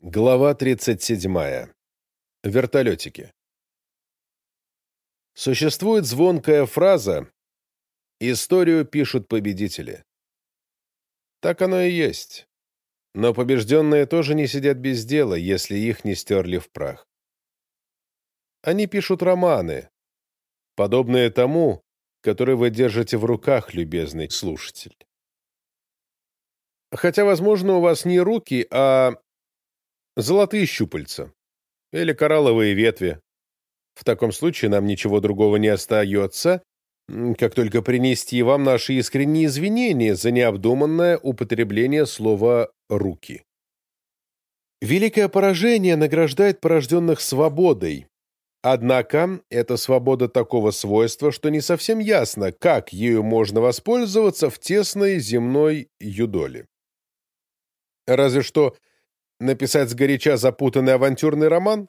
Глава 37. Вертолетики. Существует звонкая фраза «Историю пишут победители». Так оно и есть. Но побежденные тоже не сидят без дела, если их не стерли в прах. Они пишут романы, подобные тому, который вы держите в руках, любезный слушатель. Хотя, возможно, у вас не руки, а золотые щупальца или коралловые ветви. В таком случае нам ничего другого не остается, как только принести вам наши искренние извинения за необдуманное употребление слова «руки». Великое поражение награждает порожденных свободой. Однако, эта свобода такого свойства, что не совсем ясно, как ею можно воспользоваться в тесной земной юдоле. Разве что написать сгоряча запутанный авантюрный роман,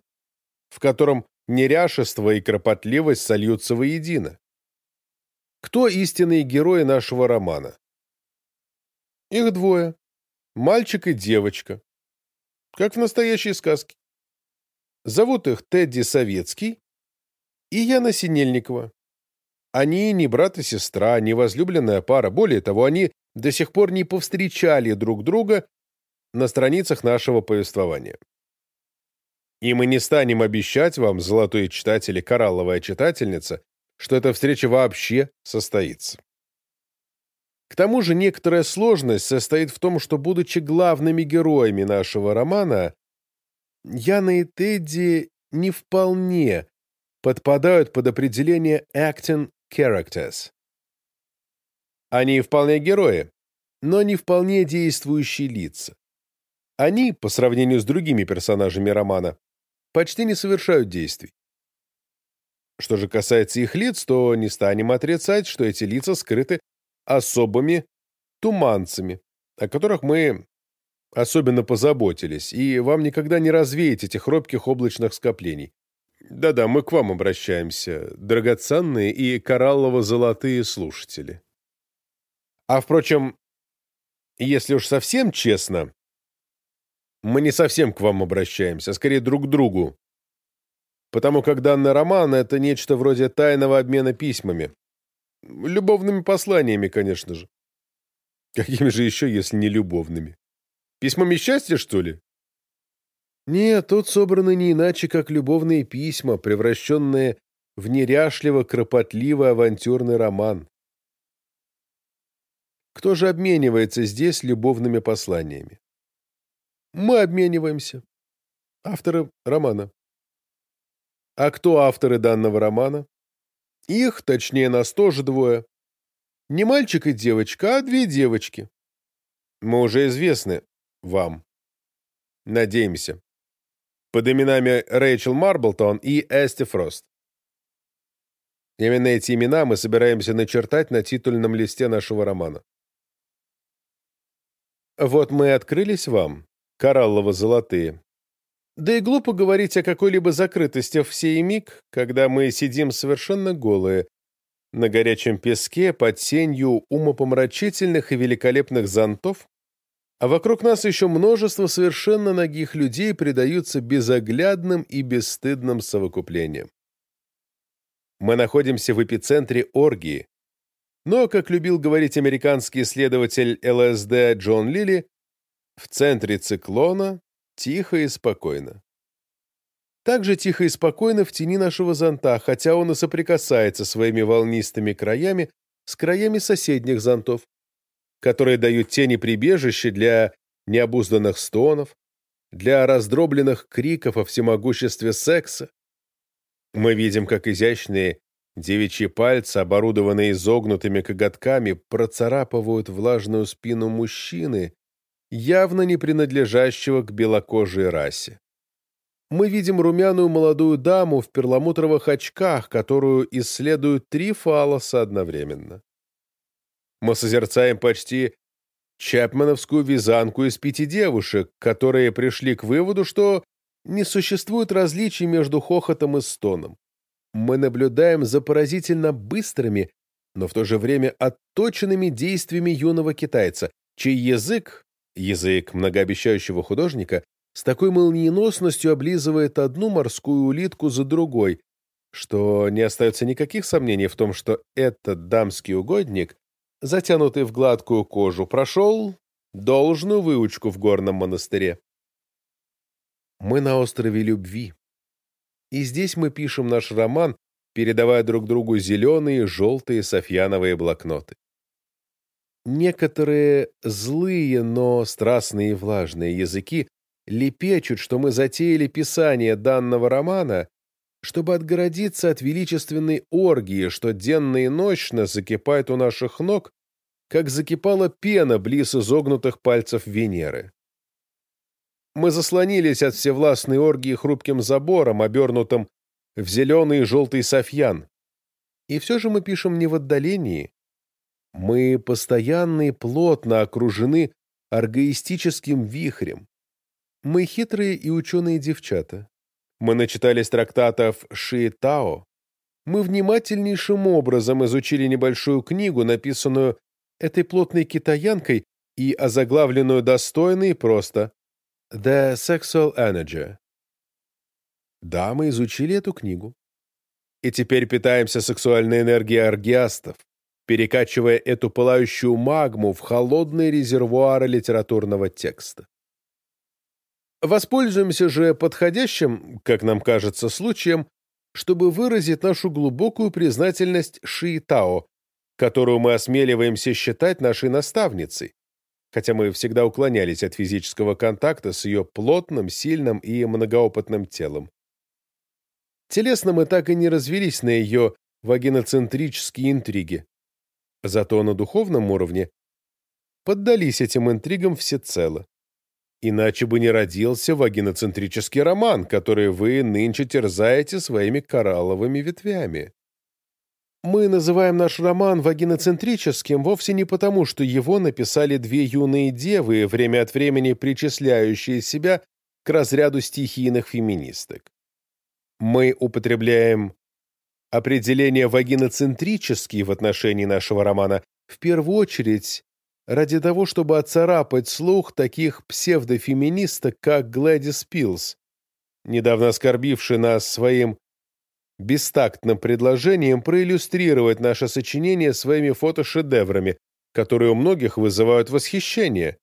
в котором неряшество и кропотливость сольются воедино. Кто истинные герои нашего романа? Их двое. Мальчик и девочка. Как в настоящей сказке. Зовут их Тедди Советский и Яна Синельникова. Они не брат и сестра, не возлюбленная пара. Более того, они до сих пор не повстречали друг друга на страницах нашего повествования. И мы не станем обещать вам, золотой читатель и коралловая читательница, что эта встреча вообще состоится. К тому же некоторая сложность состоит в том, что, будучи главными героями нашего романа, Яна и Тедди не вполне подпадают под определение acting characters. Они вполне герои, но не вполне действующие лица. Они, по сравнению с другими персонажами романа, почти не совершают действий. Что же касается их лиц, то не станем отрицать, что эти лица скрыты особыми туманцами, о которых мы особенно позаботились, и вам никогда не развеять этих робких облачных скоплений. Да-да, мы к вам обращаемся, драгоценные и кораллово-золотые слушатели. А, впрочем, если уж совсем честно, мы не совсем к вам обращаемся, а скорее друг к другу. Потому как данный роман — это нечто вроде тайного обмена письмами. Любовными посланиями, конечно же. Какими же еще, если не любовными? Письмами счастья, что ли? Нет, тут собраны не иначе, как любовные письма, превращенные в неряшливо-кропотливый авантюрный роман. Кто же обменивается здесь любовными посланиями? Мы обмениваемся. Авторы романа. А кто авторы данного романа? Их, точнее, нас тоже двое. Не мальчик и девочка, а две девочки. Мы уже известны вам. Надеемся. Под именами Рэйчел Марблтон и Эсти Фрост. Именно эти имена мы собираемся начертать на титульном листе нашего романа. Вот мы и открылись вам, кораллово-золотые. Да и глупо говорить о какой-либо закрытости в сей миг, когда мы сидим совершенно голые, на горячем песке под сенью умопомрачительных и великолепных зонтов, а вокруг нас еще множество совершенно ногих людей предаются безоглядным и бесстыдным совокуплениям. Мы находимся в эпицентре оргии, но, как любил говорить американский исследователь ЛСД Джон Лили, в центре циклона тихо и спокойно. Так же тихо и спокойно в тени нашего зонта, хотя он и соприкасается своими волнистыми краями с краями соседних зонтов, которые дают тени прибежище для необузданных стонов, для раздробленных криков о всемогуществе секса. Мы видим, как изящные девичьи пальцы, оборудованные изогнутыми коготками, процарапывают влажную спину мужчины, явно не принадлежащего к белокожей расе. Мы видим румяную молодую даму в перламутровых очках, которую исследуют три фалоса одновременно. Мы созерцаем почти чапмановскую вязанку из пяти девушек, которые пришли к выводу, что не существует различий между хохотом и стоном. Мы наблюдаем за поразительно быстрыми, но в то же время отточенными действиями юного китайца, чей язык язык многообещающего художника, с такой молниеносностью облизывает одну морскую улитку за другой, что не остается никаких сомнений в том, что этот дамский угодник, затянутый в гладкую кожу, прошел должную выучку в горном монастыре. Мы на острове любви. И здесь мы пишем наш роман, передавая друг другу зеленые, желтые софьяновые блокноты. Некоторые злые, но страстные и влажные языки лепечут, что мы затеяли писание данного романа, чтобы отгородиться от величественной оргии, что денно и ночно закипает у наших ног, как закипала пена близ изогнутых пальцев Венеры. Мы заслонились от всевластной оргии хрупким забором, обернутым в зеленый и желтый софьян. И все же мы пишем не в отдалении. Мы постоянно и плотно окружены аргоистическим вихрем. Мы хитрые и ученые девчата. Мы начитались трактатов Ши Тао. Мы внимательнейшим образом изучили небольшую книгу, написанную этой плотной китаянкой и озаглавленную достойно и просто «The Sexual Energy». Да, мы изучили эту книгу. И теперь питаемся сексуальной энергией аргиастов, перекачивая эту пылающую магму в холодные резервуары литературного текста. Воспользуемся же подходящим, как нам кажется, случаем, чтобы выразить нашу глубокую признательность Ши Тао, которую мы осмеливаемся считать нашей наставницей, хотя мы всегда уклонялись от физического контакта с ее плотным, сильным и многоопытным телом. Телесно мы так и не развелись на ее вагиноцентрические интриги. Зато на духовном уровне поддались этим интригам всецело. Иначе бы не родился вагиноцентрический роман, который вы нынче терзаете своими коралловыми ветвями. Мы называем наш роман вагиноцентрическим вовсе не потому, что его написали две юные девы, время от времени причисляющие себя к разряду стихийных феминисток. Мы употребляем определение вагиноцентрический в отношении нашего романа в первую очередь ради того, чтобы оцарапать слух таких псевдофеминисток, как Глэдис Пилс, недавно оскорбивший нас своим бестактным предложением проиллюстрировать наше сочинение своими фотошедеврами, которые у многих вызывают восхищение.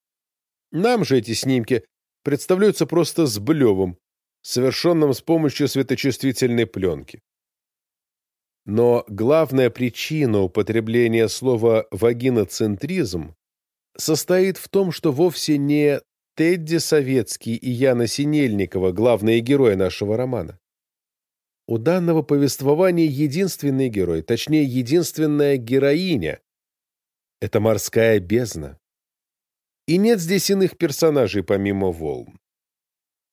Нам же эти снимки представляются просто с совершенным с помощью светочувствительной пленки. Но главная причина употребления слова «вагиноцентризм» состоит в том, что вовсе не Тедди Советский и Яна Синельникова главные герои нашего романа. У данного повествования единственный герой, точнее, единственная героиня. Это морская бездна. И нет здесь иных персонажей помимо волн.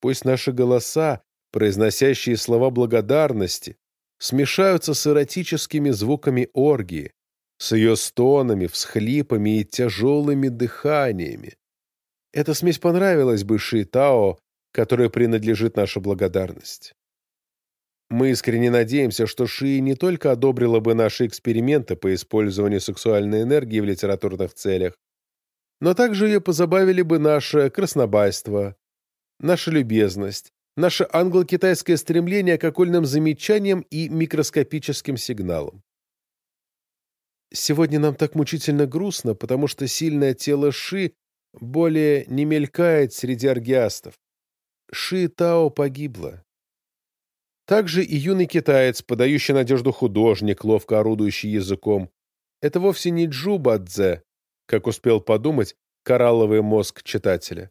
Пусть наши голоса, произносящие слова благодарности, смешаются с эротическими звуками оргии, с ее стонами, всхлипами и тяжелыми дыханиями. Эта смесь понравилась бы Шитао, которой принадлежит наша благодарность. Мы искренне надеемся, что Ши не только одобрила бы наши эксперименты по использованию сексуальной энергии в литературных целях, но также ее позабавили бы наше краснобайство, наша любезность, наше англо-китайское стремление к окольным замечаниям и микроскопическим сигналам. Сегодня нам так мучительно грустно, потому что сильное тело Ши более не мелькает среди аргиастов. Ши Тао погибла. Также и юный китаец, подающий надежду художник, ловко орудующий языком. Это вовсе не Джубадзе, как успел подумать коралловый мозг читателя.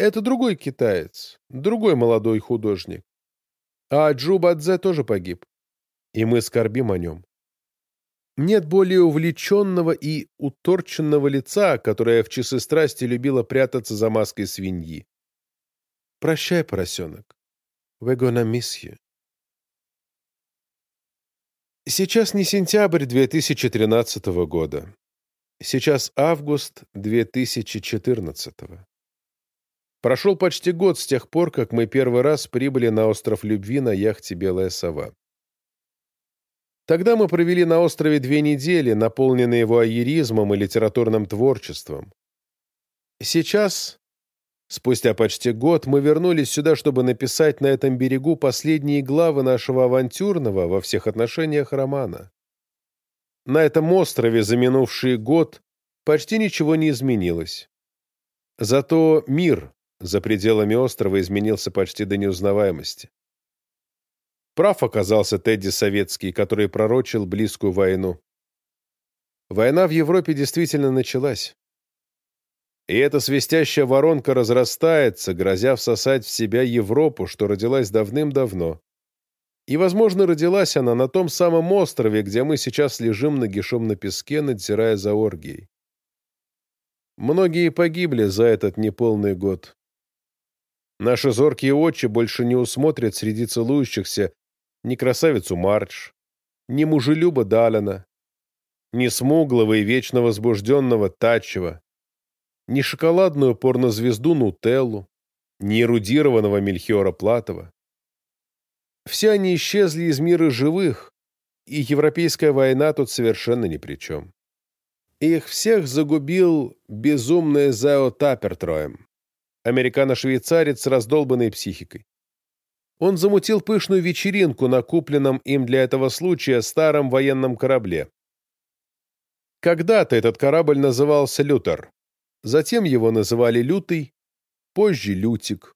Это другой китаец, другой молодой художник. А Джубадзе тоже погиб. И мы скорбим о нем. Нет более увлеченного и уторченного лица, которое в часы страсти любило прятаться за маской свиньи. Прощай, поросенок. We're gonna miss you. Сейчас не сентябрь 2013 года. Сейчас август 2014. Прошел почти год с тех пор, как мы первый раз прибыли на остров Любви на яхте «Белая сова». Тогда мы провели на острове две недели, наполненные его айеризмом и литературным творчеством. Сейчас Спустя почти год мы вернулись сюда, чтобы написать на этом берегу последние главы нашего авантюрного во всех отношениях романа. На этом острове за минувший год почти ничего не изменилось. Зато мир за пределами острова изменился почти до неузнаваемости. Прав оказался Тедди Советский, который пророчил близкую войну. Война в Европе действительно началась. И эта свистящая воронка разрастается, грозя всосать в себя Европу, что родилась давным-давно. И, возможно, родилась она на том самом острове, где мы сейчас лежим нагишом на песке, надзирая за оргией. Многие погибли за этот неполный год. Наши зоркие очи больше не усмотрят среди целующихся ни красавицу Мардж, ни мужелюба Далина, ни смуглого и вечно возбужденного Татчева, ни шоколадную порнозвезду Нутеллу, ни эрудированного Мельхиора Платова. Все они исчезли из мира живых, и европейская война тут совершенно ни при чем. Их всех загубил безумный Зао Тапертроем, американо-швейцарец с раздолбанной психикой. Он замутил пышную вечеринку на купленном им для этого случая старом военном корабле. Когда-то этот корабль назывался «Лютер», затем его называли «Лютый», позже «Лютик».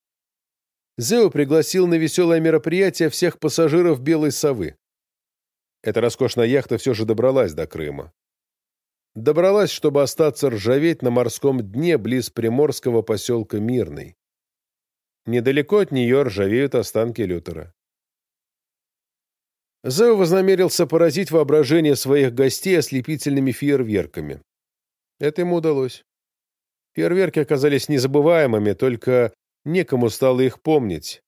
Зео пригласил на веселое мероприятие всех пассажиров «Белой совы». Эта роскошная яхта все же добралась до Крыма. Добралась, чтобы остаться ржаветь на морском дне близ приморского поселка Мирный. Недалеко от нее ржавеют останки Лютера. Зео вознамерился поразить воображение своих гостей ослепительными фейерверками. Это ему удалось. Фейерверки оказались незабываемыми, только некому стало их помнить.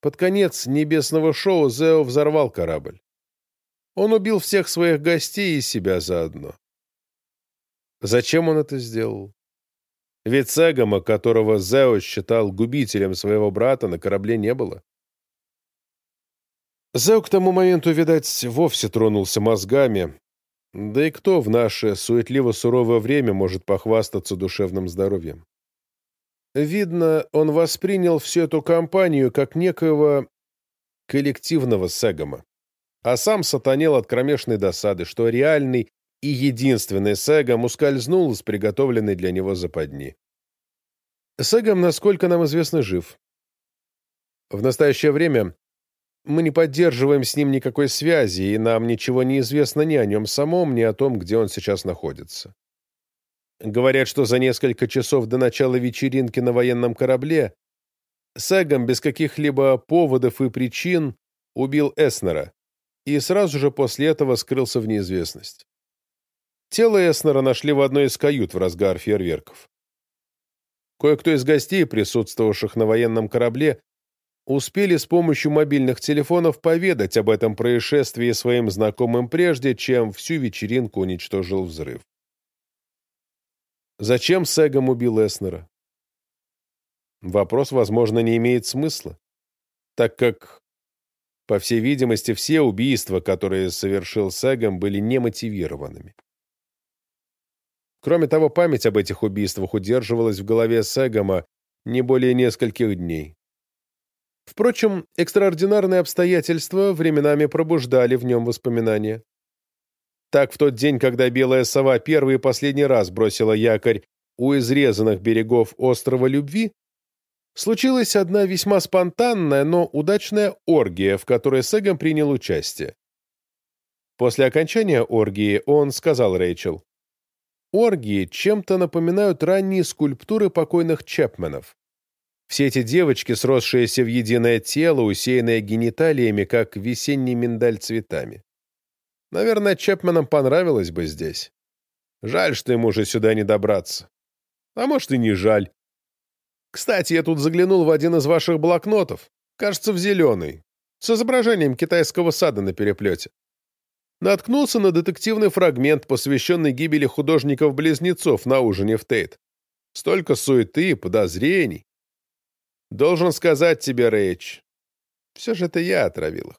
Под конец небесного шоу Зео взорвал корабль. Он убил всех своих гостей и себя заодно. Зачем он это сделал? Ведь Сегома, которого Зео считал губителем своего брата, на корабле не было. Зео к тому моменту, видать, вовсе тронулся мозгами. Да и кто в наше суетливо-суровое время может похвастаться душевным здоровьем? Видно, он воспринял всю эту компанию как некоего коллективного Сегома, а сам сатанел от кромешной досады, что реальный и единственный Сегом ускользнул из приготовленной для него западни. Сегом, насколько нам известно, жив. В настоящее время мы не поддерживаем с ним никакой связи, и нам ничего не известно ни о нем самом, ни о том, где он сейчас находится. Говорят, что за несколько часов до начала вечеринки на военном корабле Сегом без каких-либо поводов и причин убил Эснера и сразу же после этого скрылся в неизвестность. Тело Эснера нашли в одной из кают в разгар фейерверков. Кое-кто из гостей, присутствовавших на военном корабле, успели с помощью мобильных телефонов поведать об этом происшествии своим знакомым прежде, чем всю вечеринку уничтожил взрыв. Зачем Сегом убил Эснера? Вопрос, возможно, не имеет смысла, так как, по всей видимости, все убийства, которые совершил Сегом, были немотивированными. Кроме того, память об этих убийствах удерживалась в голове Сегома не более нескольких дней. Впрочем, экстраординарные обстоятельства временами пробуждали в нем воспоминания. Так, в тот день, когда белая сова первый и последний раз бросила якорь у изрезанных берегов острова Любви, случилась одна весьма спонтанная, но удачная оргия, в которой Сегом принял участие. После окончания оргии он сказал Рэйчел, Оргии чем-то напоминают ранние скульптуры покойных Чепменов. Все эти девочки, сросшиеся в единое тело, усеянное гениталиями, как весенний миндаль цветами. Наверное, Чепменам понравилось бы здесь. Жаль, что ему уже сюда не добраться. А может, и не жаль. Кстати, я тут заглянул в один из ваших блокнотов. Кажется, в зеленый. С изображением китайского сада на переплете наткнулся на детективный фрагмент, посвященный гибели художников-близнецов на ужине в Тейт. Столько суеты, подозрений. Должен сказать тебе, Рэйч, все же это я отравил их.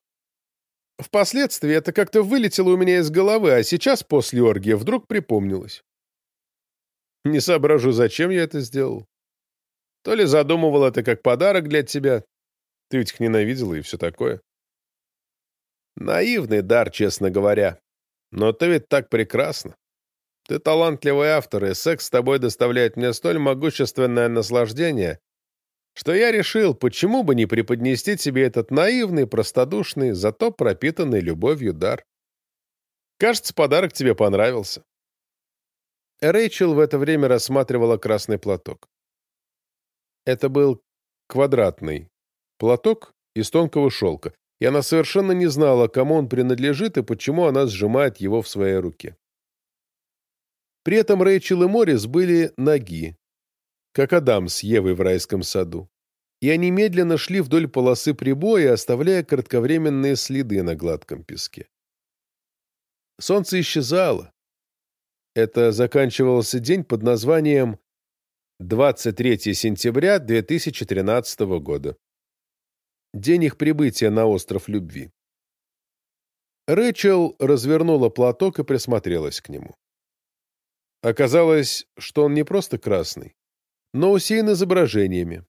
Впоследствии это как-то вылетело у меня из головы, а сейчас, после оргии, вдруг припомнилось. Не соображу, зачем я это сделал. То ли задумывал это как подарок для тебя, ты ведь их ненавидела и все такое. Наивный дар, честно говоря. Но ты ведь так прекрасна. Ты талантливый автор, и секс с тобой доставляет мне столь могущественное наслаждение, что я решил, почему бы не преподнести тебе этот наивный, простодушный, зато пропитанный любовью дар. Кажется, подарок тебе понравился. Рэйчел в это время рассматривала красный платок. Это был квадратный платок из тонкого шелка, и она совершенно не знала, кому он принадлежит и почему она сжимает его в своей руке. При этом Рэйчел и Моррис были ноги, как Адам с Евой в райском саду, и они медленно шли вдоль полосы прибоя, оставляя кратковременные следы на гладком песке. Солнце исчезало. Это заканчивался день под названием 23 сентября 2013 года. День их прибытия на остров Любви. Рэчел развернула платок и присмотрелась к нему. Оказалось, что он не просто красный, но усеян изображениями.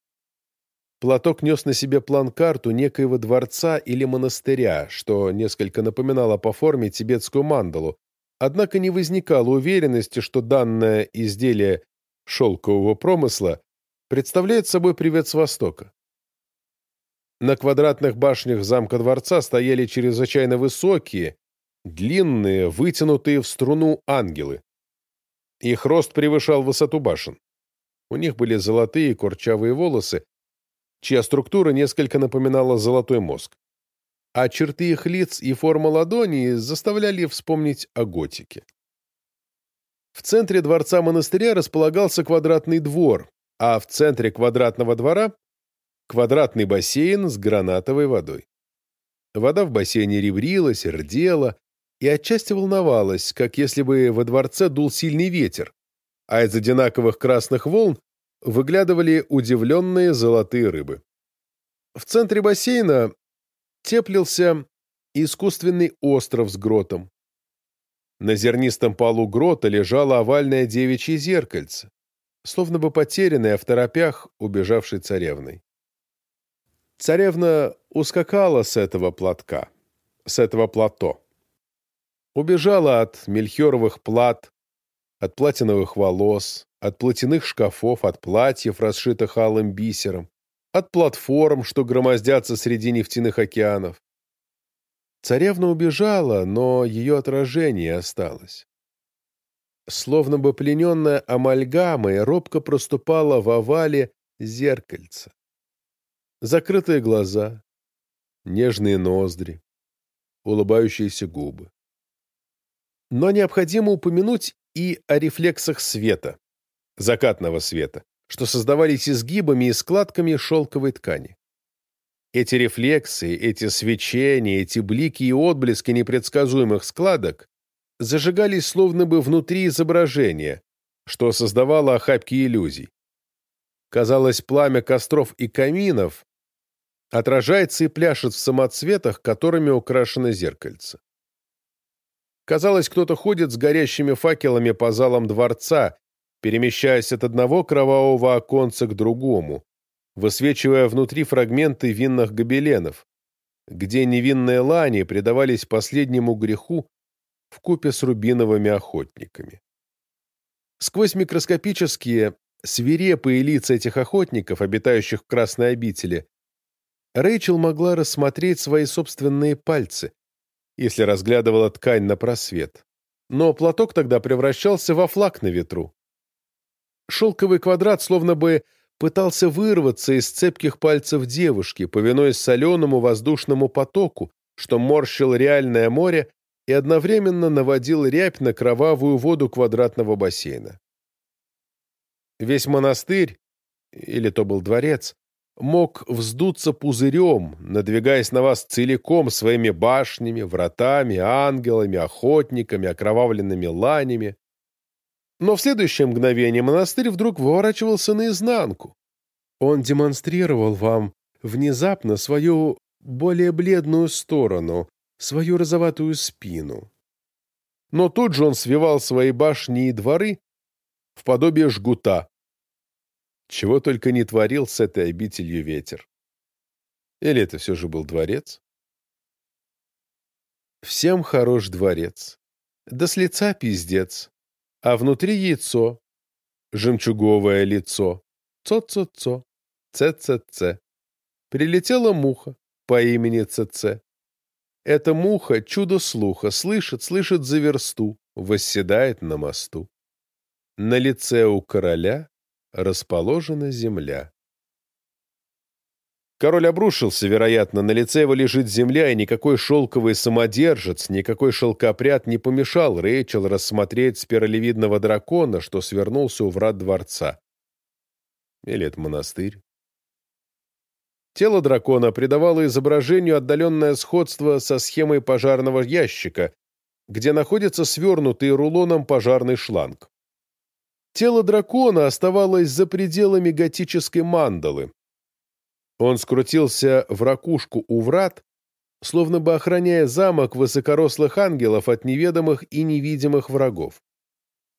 Платок нес на себе план-карту некоего дворца или монастыря, что несколько напоминало по форме тибетскую мандалу, однако не возникало уверенности, что данное изделие шелкового промысла представляет собой привет с Востока. На квадратных башнях замка дворца стояли чрезвычайно высокие, длинные, вытянутые в струну ангелы. Их рост превышал высоту башен. У них были золотые курчавые волосы, чья структура несколько напоминала золотой мозг. А черты их лиц и форма ладони заставляли вспомнить о готике. В центре дворца монастыря располагался квадратный двор, а в центре квадратного двора — квадратный бассейн с гранатовой водой. Вода в бассейне ребрилась, рдела и отчасти волновалась, как если бы во дворце дул сильный ветер, а из одинаковых красных волн выглядывали удивленные золотые рыбы. В центре бассейна теплился искусственный остров с гротом. На зернистом полу грота лежало овальное девичье зеркальце, словно бы потерянное в торопях убежавшей царевной. Царевна ускакала с этого платка, с этого плато. Убежала от мельхиоровых плат, от платиновых волос, от платяных шкафов, от платьев, расшитых алым бисером, от платформ, что громоздятся среди нефтяных океанов. Царевна убежала, но ее отражение осталось. Словно бы плененная амальгамой, робко проступала в овале зеркальца. Закрытые глаза, нежные ноздри, улыбающиеся губы. Но необходимо упомянуть и о рефлексах света, закатного света, что создавались изгибами и складками шелковой ткани. Эти рефлексы, эти свечения, эти блики и отблески непредсказуемых складок зажигались словно бы внутри изображения, что создавало охапки иллюзий. Казалось, пламя костров и каминов отражается и пляшет в самоцветах, которыми украшено зеркальце. Казалось, кто-то ходит с горящими факелами по залам дворца, перемещаясь от одного кровавого оконца к другому, высвечивая внутри фрагменты винных гобеленов, где невинные лани предавались последнему греху в купе с рубиновыми охотниками. Сквозь микроскопические, свирепые лица этих охотников, обитающих в Красной обители, Рэйчел могла рассмотреть свои собственные пальцы, если разглядывала ткань на просвет. Но платок тогда превращался во флаг на ветру. Шелковый квадрат словно бы пытался вырваться из цепких пальцев девушки, повинуясь соленому воздушному потоку, что морщил реальное море и одновременно наводил рябь на кровавую воду квадратного бассейна. Весь монастырь, или то был дворец, мог вздуться пузырем, надвигаясь на вас целиком своими башнями, вратами, ангелами, охотниками, окровавленными ланями. Но в следующее мгновение монастырь вдруг выворачивался наизнанку. Он демонстрировал вам внезапно свою более бледную сторону, свою розоватую спину. Но тут же он свивал свои башни и дворы в подобие жгута. Чего только не творил с этой обителью ветер. Или это все же был дворец? Всем хорош дворец. Да с лица пиздец. А внутри яйцо. Жемчуговое лицо. Цо-цо-цо. Ц-ц-ц. Прилетела муха по имени ЦЦ. Эта муха, чудо слуха, слышит, слышит за версту, восседает на мосту. На лице у короля расположена земля. Король обрушился, вероятно, на лице его лежит земля, и никакой шелковый самодержец, никакой шелкопряд не помешал Рэйчел рассмотреть спиралевидного дракона, что свернулся у врат дворца. Или это монастырь? Тело дракона придавало изображению отдаленное сходство со схемой пожарного ящика, где находится свернутый рулоном пожарный шланг. Тело дракона оставалось за пределами готической мандалы, он скрутился в ракушку у врат, словно бы охраняя замок высокорослых ангелов от неведомых и невидимых врагов.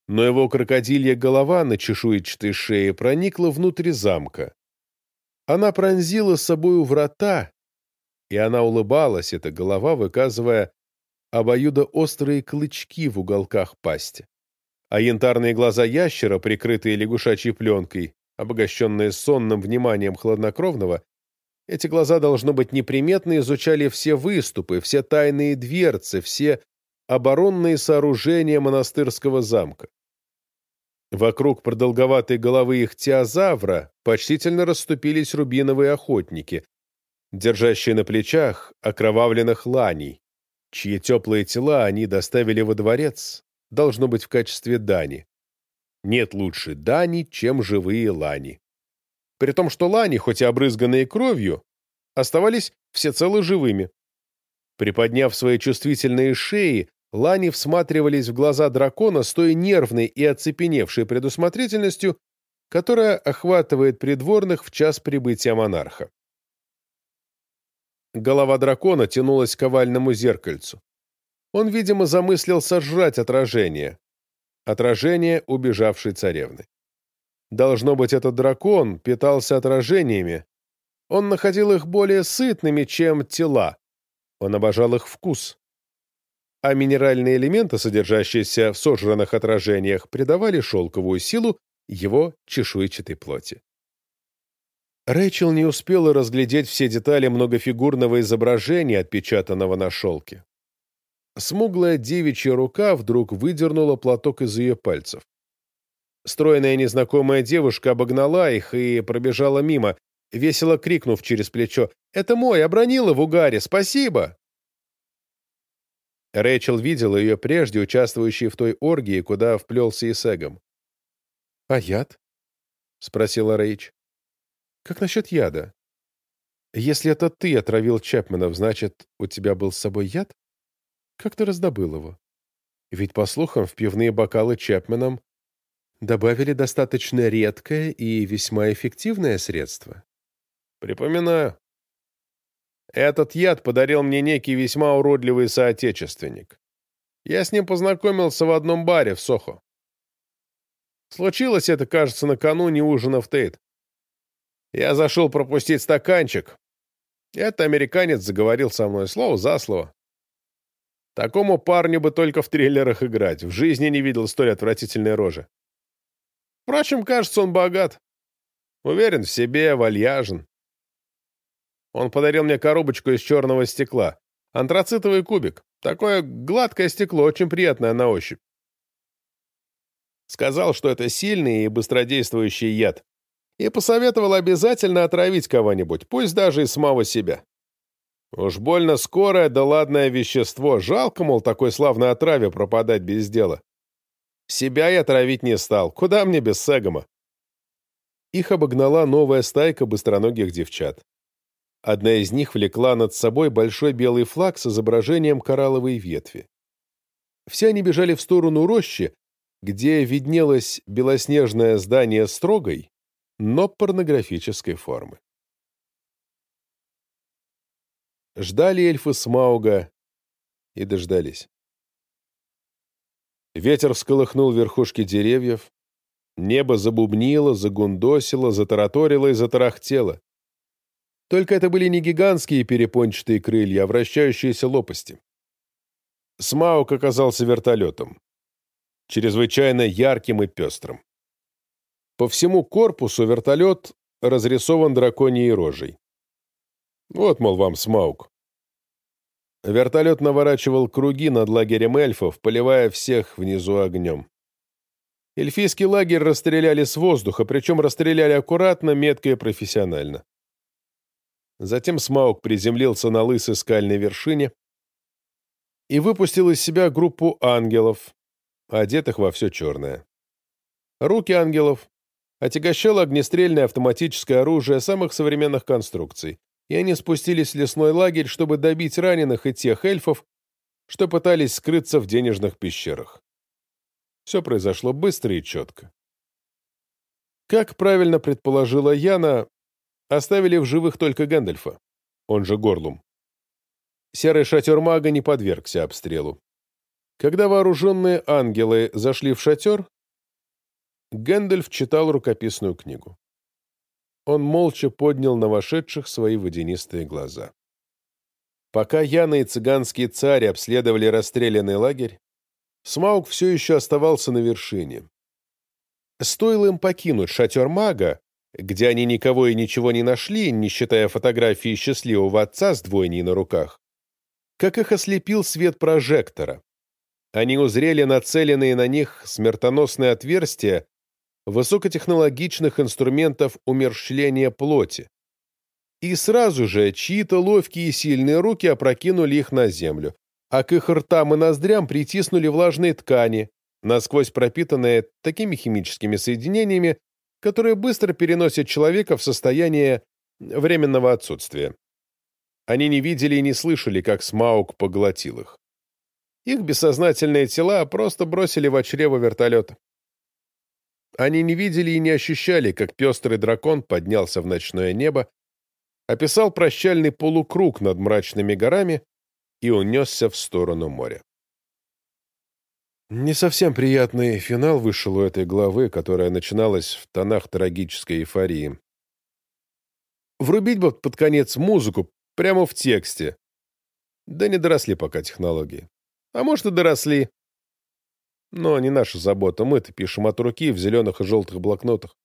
Но его крокодилья голова на чешуйчатой шее проникла внутрь замка. Она пронзила с собою врата, и она улыбалась, эта голова, выказывая обоюдоострые клычки в уголках пасти. А янтарные глаза ящера, прикрытые лягушачьей пленкой, обогащенные сонным вниманием хладнокровного, эти глаза, должно быть, неприметно изучали все выступы, все тайные дверцы, все оборонные сооружения монастырского замка. Вокруг продолговатой головы их теозавра почтительно расступились рубиновые охотники, держащие на плечах окровавленных ланей, чьи теплые тела они доставили во дворец, должно быть, в качестве дани. Нет лучше дани, чем живые лани. При том, что лани, хоть и обрызганные кровью, оставались всецело живыми. Приподняв свои чувствительные шеи, лани всматривались в глаза дракона с той нервной и оцепеневшей предусмотрительностью, которая охватывает придворных в час прибытия монарха. Голова дракона тянулась к овальному зеркальцу. Он, видимо, замыслил сожрать отражение отражение убежавшей царевны. Должно быть, этот дракон питался отражениями. Он находил их более сытными, чем тела. Он обожал их вкус. А минеральные элементы, содержащиеся в сожранных отражениях, придавали шелковую силу его чешуйчатой плоти. Рэйчел не успела разглядеть все детали многофигурного изображения, отпечатанного на шелке. Смуглая девичья рука вдруг выдернула платок из ее пальцев. Стройная незнакомая девушка обогнала их и пробежала мимо, весело крикнув через плечо «Это мой, обронила в угаре, спасибо!» Рэйчел видела ее прежде, участвующей в той оргии, куда вплелся Исегом. «А яд?» — спросила Рэйч. «Как насчет яда? Если это ты отравил Чепменов, значит, у тебя был с собой яд?» Как ты раздобыл его? Ведь, по слухам, в пивные бокалы Чепменом добавили достаточно редкое и весьма эффективное средство. Припоминаю. Этот яд подарил мне некий весьма уродливый соотечественник. Я с ним познакомился в одном баре в Сохо. Случилось это, кажется, накануне ужина в Тейт. Я зашел пропустить стаканчик. Этот американец заговорил со мной слово за слово. Такому парню бы только в триллерах играть. В жизни не видел столь отвратительной рожи. Впрочем, кажется, он богат. Уверен в себе, вальяжен. Он подарил мне коробочку из черного стекла. Антрацитовый кубик. Такое гладкое стекло, очень приятное на ощупь. Сказал, что это сильный и быстродействующий яд. И посоветовал обязательно отравить кого-нибудь, пусть даже и самого себя. Уж больно скорое да ладное вещество. Жалко, мол, такой славной отраве пропадать без дела. Себя я травить не стал. Куда мне без Сегома? Их обогнала новая стайка быстроногих девчат. Одна из них влекла над собой большой белый флаг с изображением коралловой ветви. Все они бежали в сторону рощи, где виднелось белоснежное здание строгой, но порнографической формы. Ждали эльфы Смауга и дождались. Ветер всколыхнул верхушки деревьев, Небо забубнило, загундосило, затараторило и затарахтело. Только это были не гигантские перепончатые крылья, а вращающиеся лопасти. Смаук оказался вертолетом. Чрезвычайно ярким и пестрым. По всему корпусу вертолет разрисован драконьей рожей. Вот, мол, вам Смаук. Вертолет наворачивал круги над лагерем эльфов, поливая всех внизу огнем. Эльфийский лагерь расстреляли с воздуха, причем расстреляли аккуратно, метко и профессионально. Затем Смаук приземлился на лысой скальной вершине и выпустил из себя группу ангелов, одетых во все черное. Руки ангелов отягощало огнестрельное автоматическое оружие самых современных конструкций, и они спустились в лесной лагерь, чтобы добить раненых и тех эльфов, что пытались скрыться в денежных пещерах. Все произошло быстро и четко. Как правильно предположила Яна, Оставили в живых только Гэндальфа, он же Горлум. Серый шатер мага не подвергся обстрелу. Когда вооруженные ангелы зашли в шатер, Гэндальф читал рукописную книгу. Он молча поднял на вошедших свои водянистые глаза. Пока Яна и цыганский царь обследовали расстрелянный лагерь, Смаук все еще оставался на вершине. Стоило им покинуть шатер мага, где они никого и ничего не нашли, не считая фотографии счастливого отца с двойней на руках, как их ослепил свет прожектора. Они узрели нацеленные на них смертоносные отверстия высокотехнологичных инструментов умерщвления плоти. И сразу же чьи-то ловкие и сильные руки опрокинули их на землю, а к их ртам и ноздрям притиснули влажные ткани, насквозь пропитанные такими химическими соединениями, которые быстро переносят человека в состояние временного отсутствия. Они не видели и не слышали, как Смаук поглотил их. Их бессознательные тела просто бросили в чрево вертолета. Они не видели и не ощущали, как пестрый дракон поднялся в ночное небо, описал прощальный полукруг над мрачными горами и унесся в сторону моря. Не совсем приятный финал вышел у этой главы, которая начиналась в тонах трагической эйфории. Врубить бы под конец музыку прямо в тексте. Да не доросли пока технологии. А может и доросли. Но не наша забота, мы-то пишем от руки в зеленых и желтых блокнотах.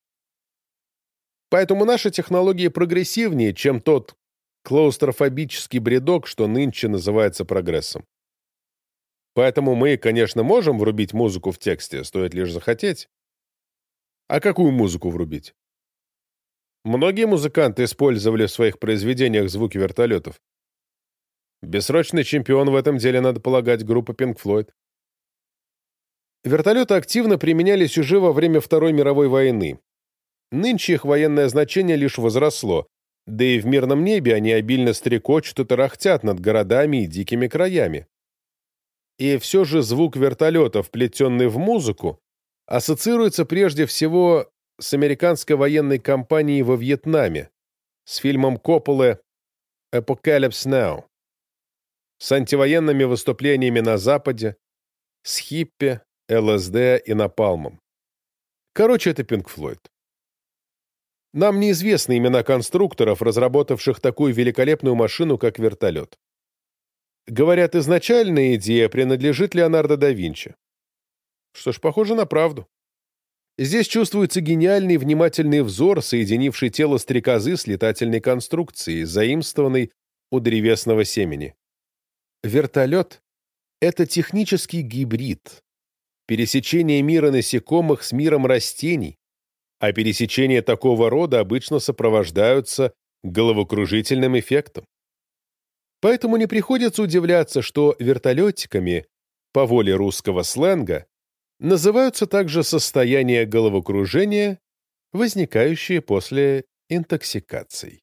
Поэтому наши технологии прогрессивнее, чем тот клаустрофобический бредок, что нынче называется прогрессом. Поэтому мы, конечно, можем врубить музыку в тексте, стоит лишь захотеть. А какую музыку врубить? Многие музыканты использовали в своих произведениях звуки вертолетов. Бессрочный чемпион в этом деле, надо полагать, группа Pink Floyd. Вертолеты активно применялись уже во время Второй мировой войны. Нынче их военное значение лишь возросло, да и в мирном небе они обильно стрекочут и тарахтят над городами и дикими краями. И все же звук вертолета, вплетенный в музыку, ассоциируется прежде всего с американской военной кампанией во Вьетнаме, с фильмом Копполы. «Apocalypse Now», с антивоенными выступлениями на Западе, с хиппи, ЛСД и напалмом. Короче, это Пинк Флойд. Нам неизвестны имена конструкторов, разработавших такую великолепную машину, как вертолет. Говорят, изначальная идея принадлежит Леонардо да Винчи. Что ж, похоже на правду. Здесь чувствуется гениальный внимательный взор, соединивший тело стрекозы с летательной конструкцией, заимствованной у древесного семени. Вертолет — это технический гибрид, пересечение мира насекомых с миром растений, а пересечения такого рода обычно сопровождаются головокружительным эффектом. Поэтому не приходится удивляться, что вертолетиками, по воле русского сленга, называются также состояния головокружения, возникающие после интоксикаций.